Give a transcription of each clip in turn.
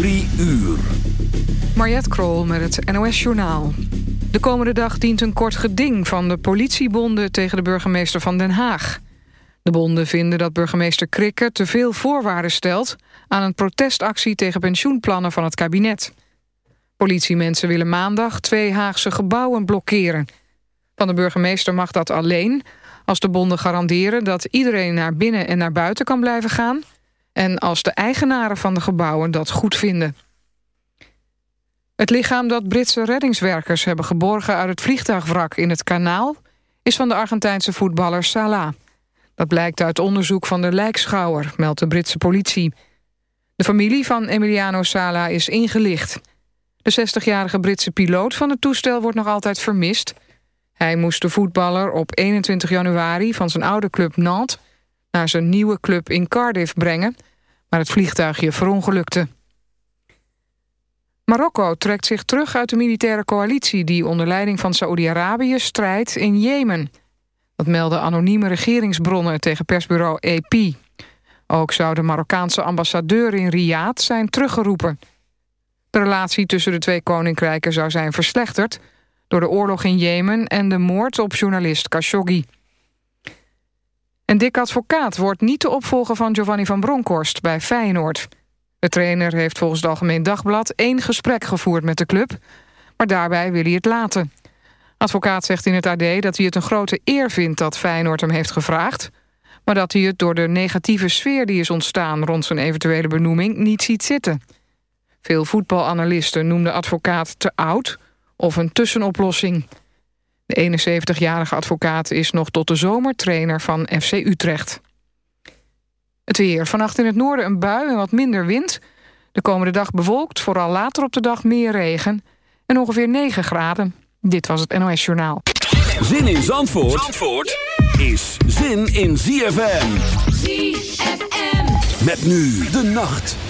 Drie uur. Mariette Krol met het NOS Journaal. De komende dag dient een kort geding van de politiebonden... tegen de burgemeester van Den Haag. De bonden vinden dat burgemeester Krikke te veel voorwaarden stelt... aan een protestactie tegen pensioenplannen van het kabinet. Politiemensen willen maandag twee Haagse gebouwen blokkeren. Van de burgemeester mag dat alleen... als de bonden garanderen dat iedereen naar binnen en naar buiten kan blijven gaan... en als de eigenaren van de gebouwen dat goed vinden. Het lichaam dat Britse reddingswerkers hebben geborgen... uit het vliegtuigwrak in het kanaal... is van de Argentijnse voetballer Salah. Dat blijkt uit onderzoek van de lijkschouwer, meldt de Britse politie. De familie van Emiliano Sala is ingelicht. De 60-jarige Britse piloot van het toestel wordt nog altijd vermist. Hij moest de voetballer op 21 januari van zijn oude club Nantes... naar zijn nieuwe club in Cardiff brengen... maar het vliegtuigje verongelukte. Marokko trekt zich terug uit de militaire coalitie... die onder leiding van Saoedi-Arabië strijdt in Jemen. Dat melden anonieme regeringsbronnen tegen persbureau AP. Ook zou de Marokkaanse ambassadeur in Riyadh zijn teruggeroepen. De relatie tussen de twee koninkrijken zou zijn verslechterd... door de oorlog in Jemen en de moord op journalist Khashoggi. En Dick Advocaat wordt niet de opvolger van Giovanni van Bronckhorst bij Feyenoord... De trainer heeft volgens het Algemeen Dagblad één gesprek gevoerd met de club, maar daarbij wil hij het laten. Advocaat zegt in het AD dat hij het een grote eer vindt dat Feyenoord hem heeft gevraagd, maar dat hij het door de negatieve sfeer die is ontstaan rond zijn eventuele benoeming niet ziet zitten. Veel voetbalanalisten noemden advocaat te oud of een tussenoplossing. De 71-jarige advocaat is nog tot de zomer trainer van FC Utrecht. Het weer. Vannacht in het noorden een bui en wat minder wind. De komende dag bewolkt, vooral later op de dag meer regen. En ongeveer 9 graden. Dit was het NOS Journaal. Zin in Zandvoort, Zandvoort is zin in ZFM. ZFM. Met nu de nacht.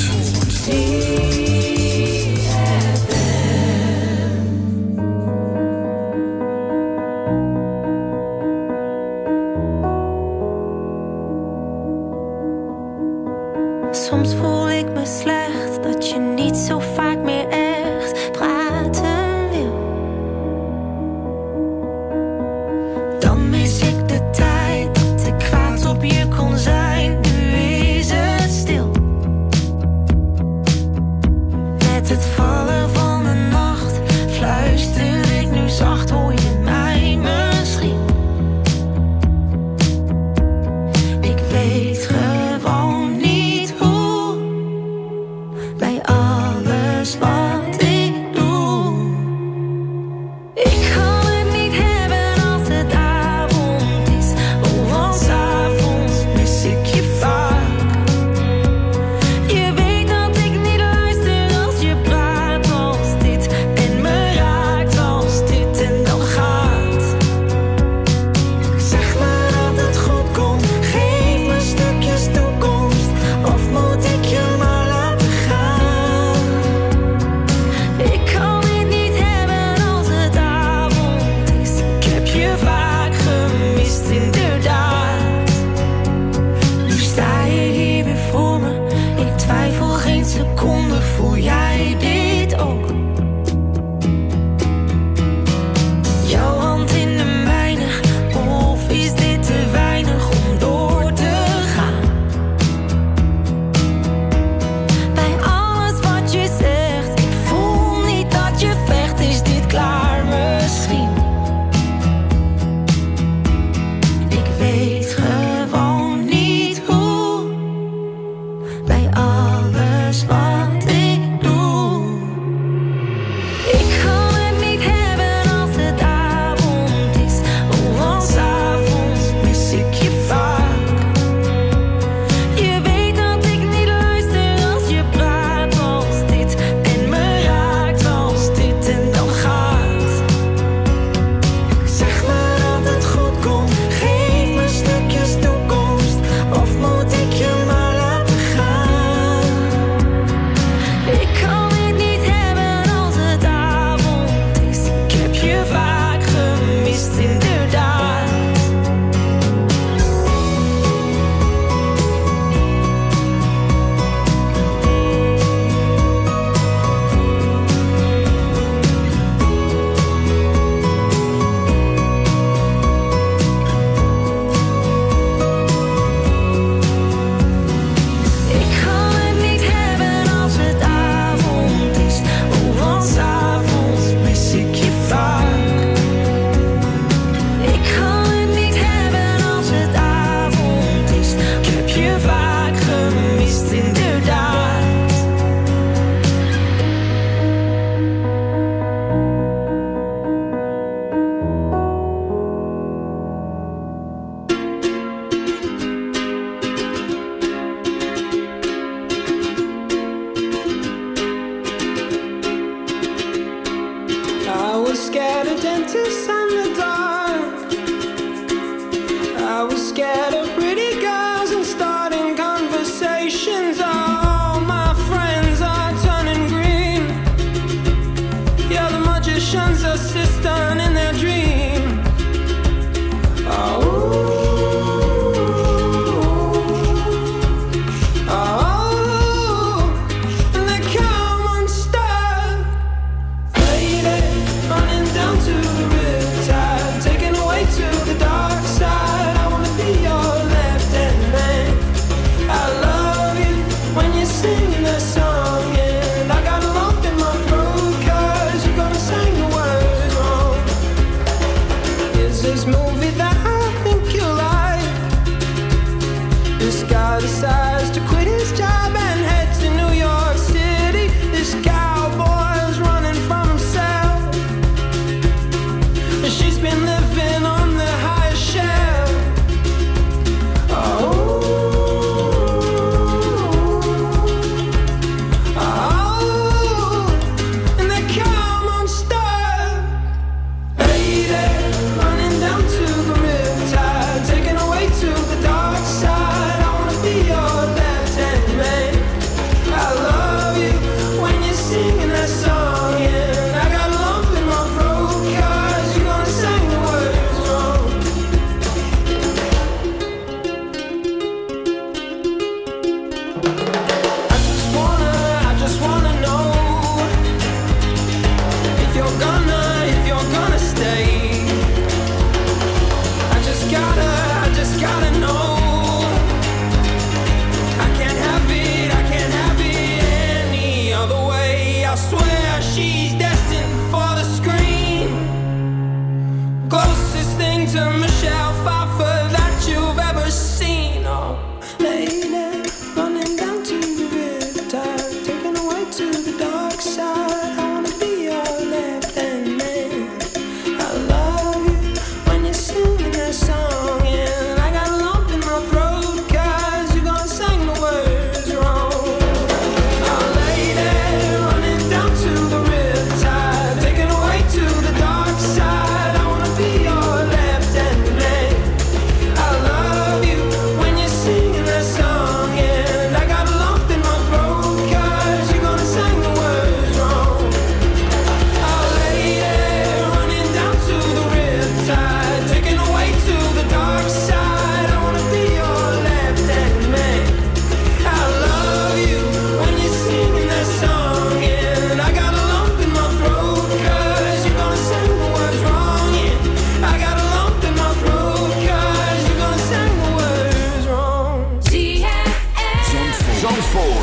voort.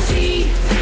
Zie.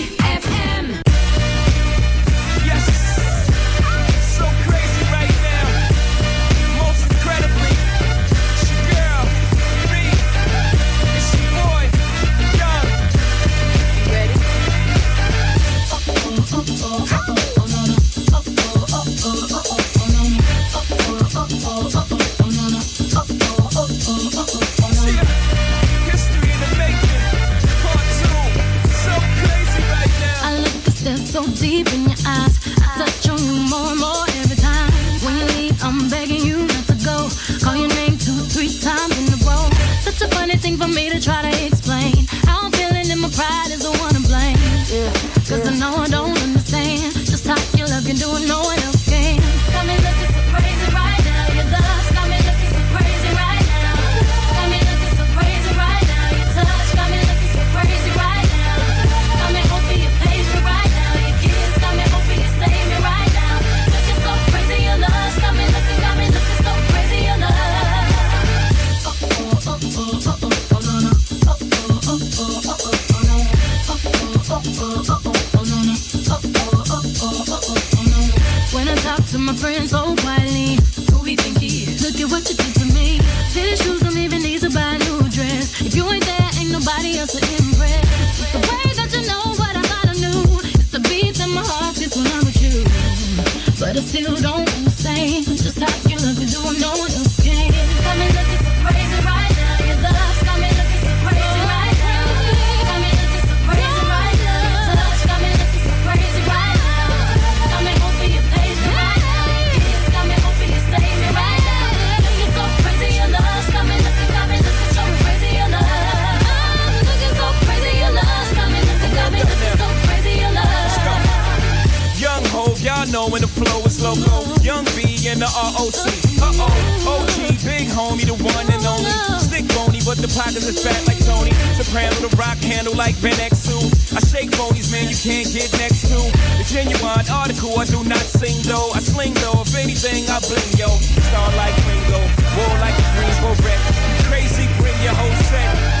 pockets is fat like Tony. Soprano, the rock handle like Ben X2. I shake phonies, man, you can't get next to. The genuine article, I do not sing though. I sling though, if anything, I bling yo. Star like Ringo, war like a Greensboro wreck. Crazy, bring your whole set.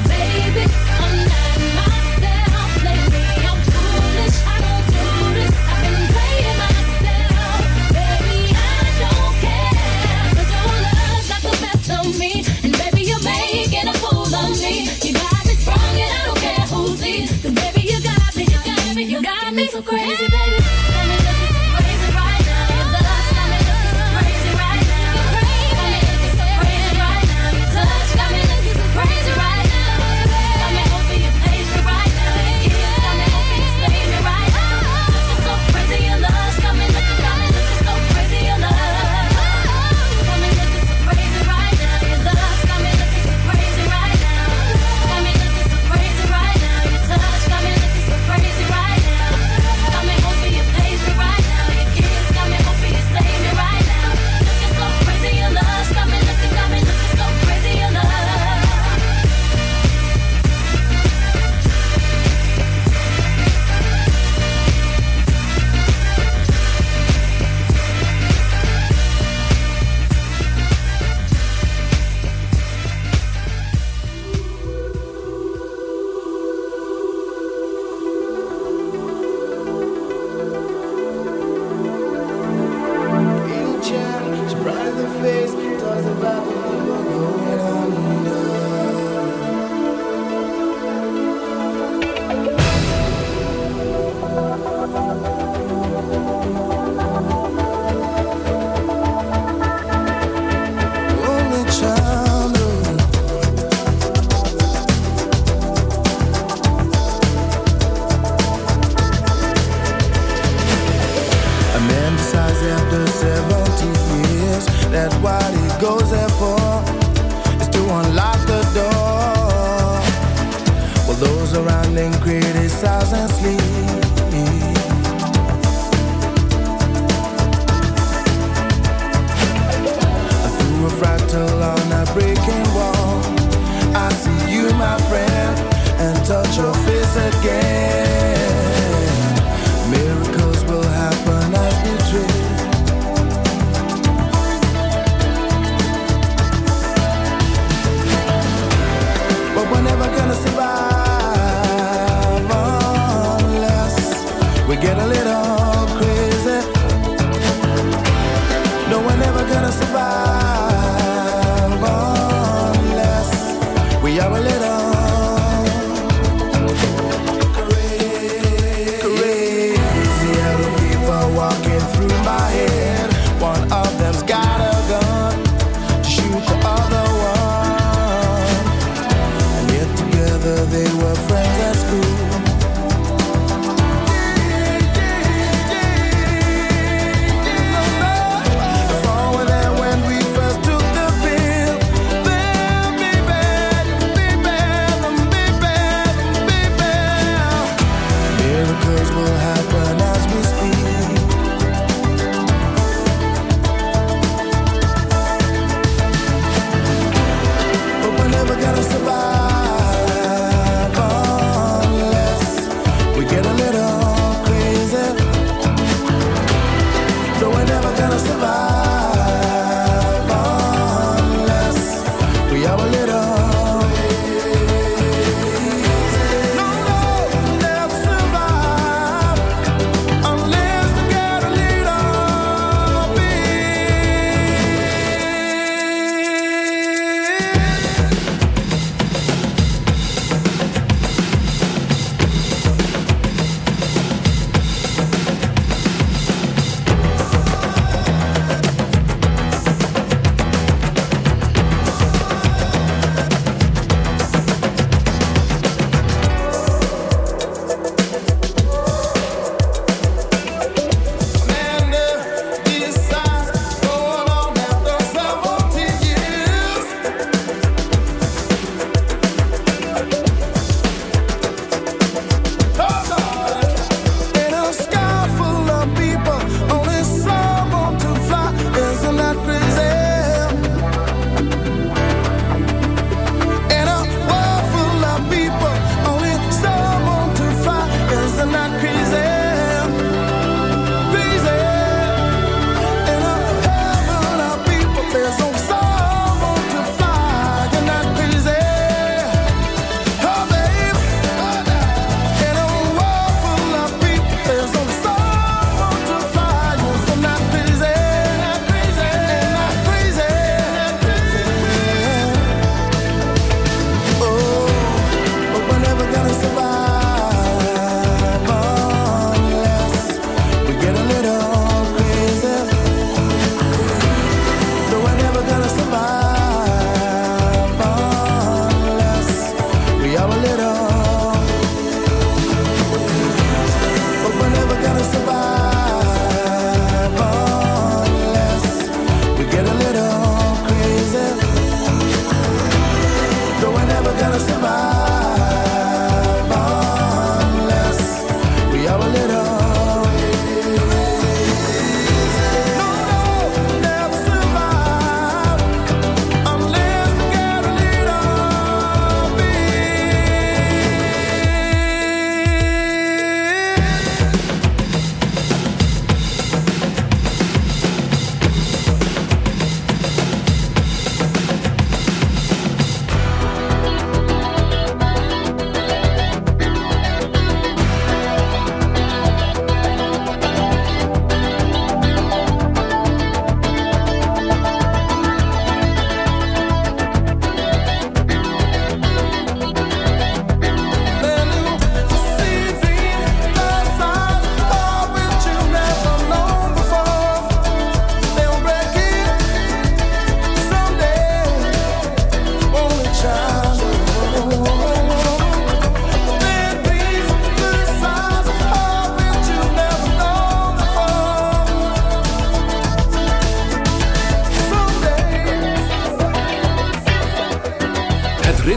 me so crazy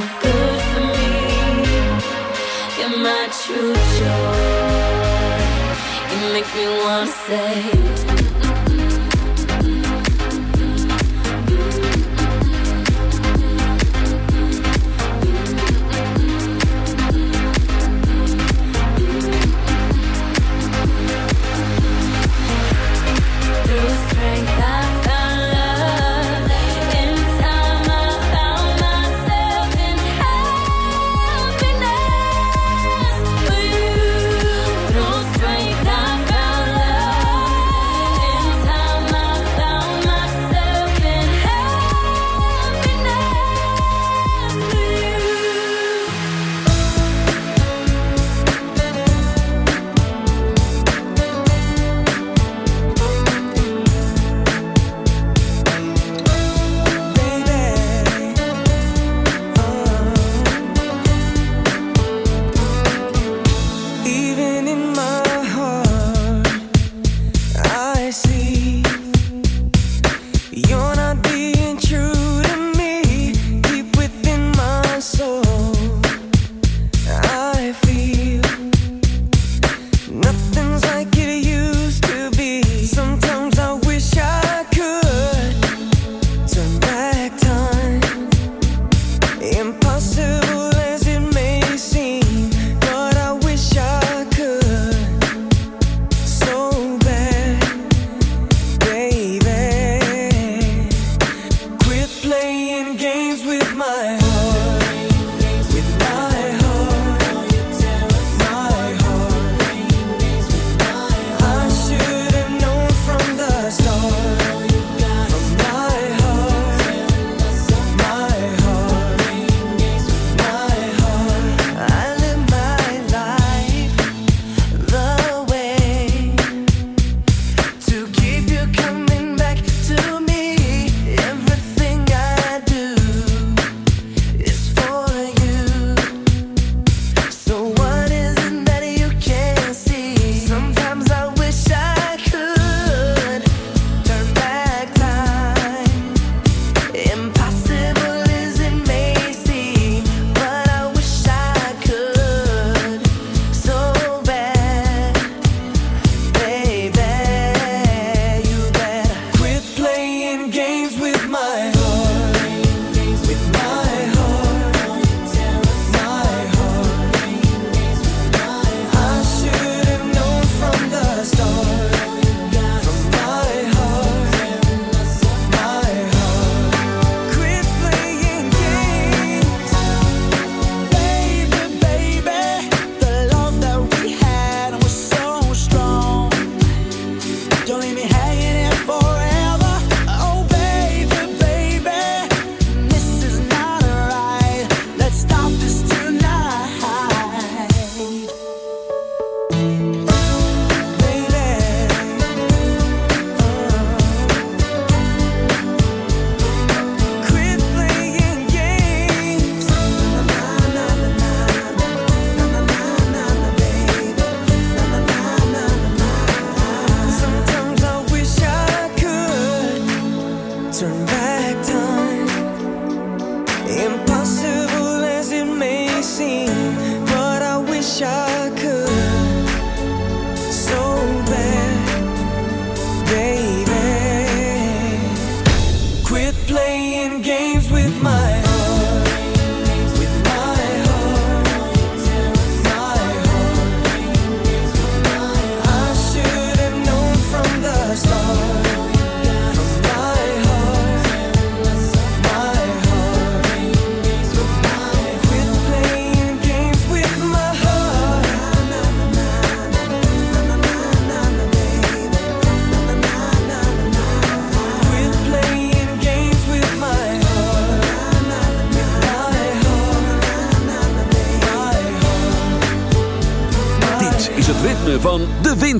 good for me. You're my true joy. You make me wanna say.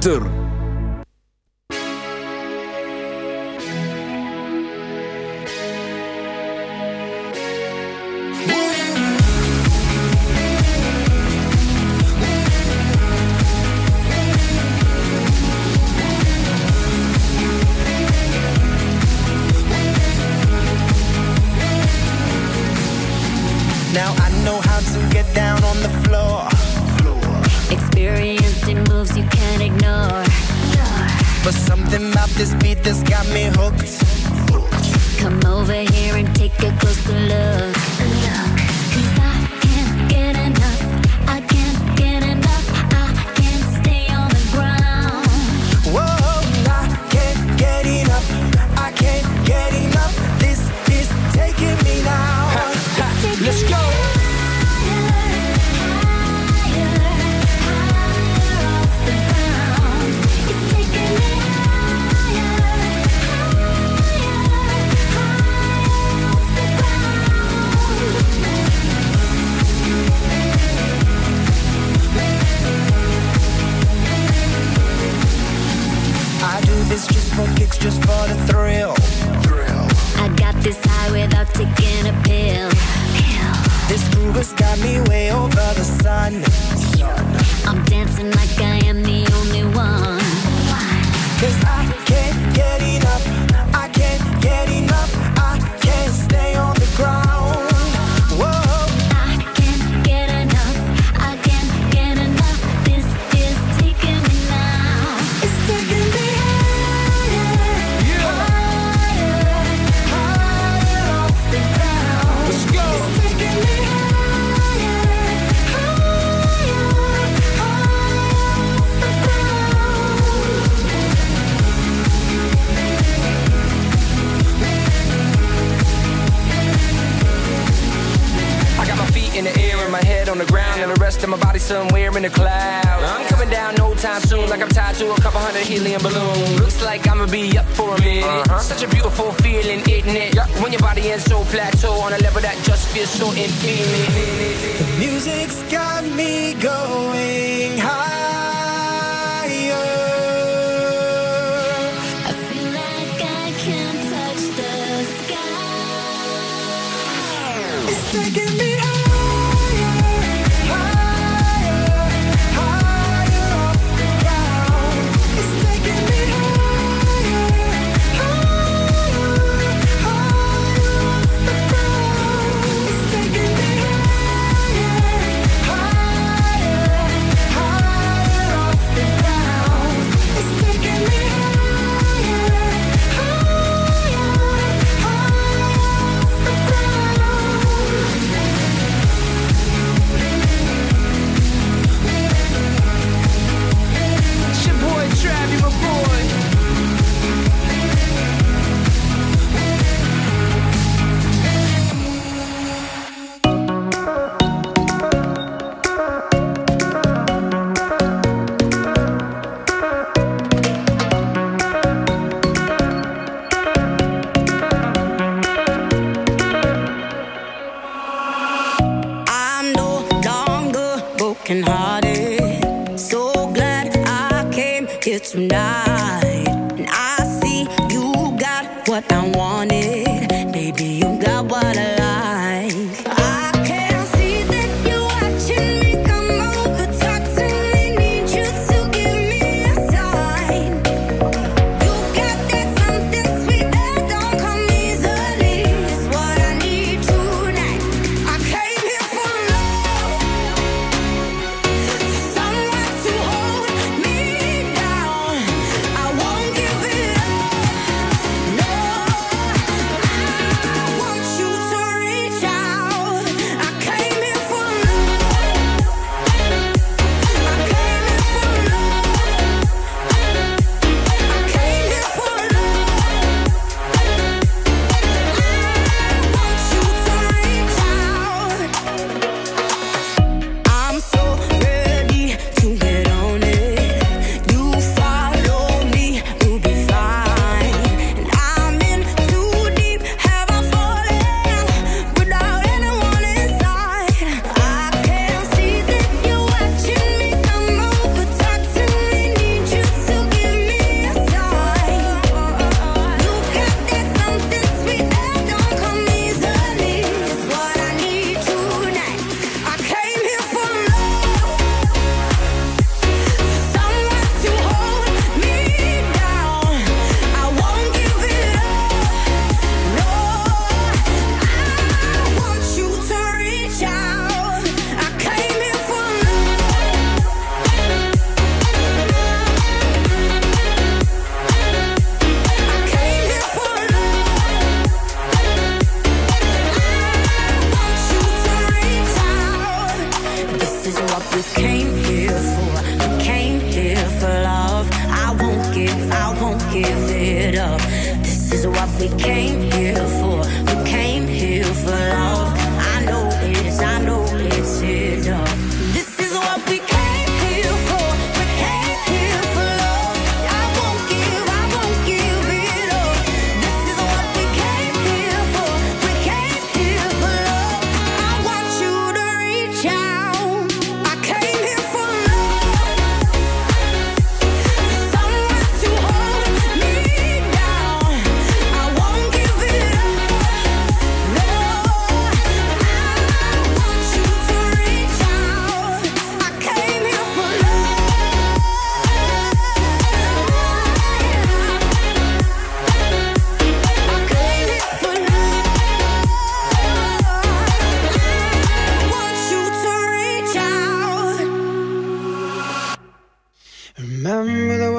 De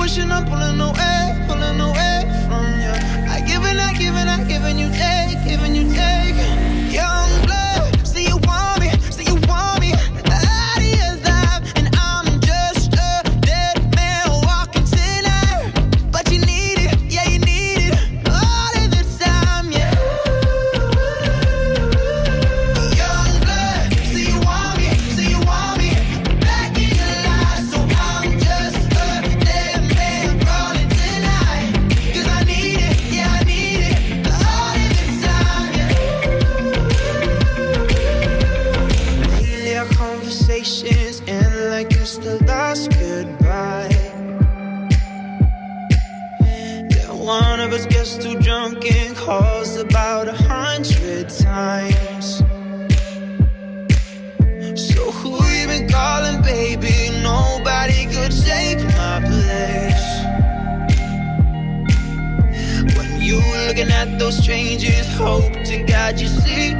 pushing, I'm pulling away, pulling away from you. I giving, I giving, I giving you take, giving you. Strangers hope to God you see.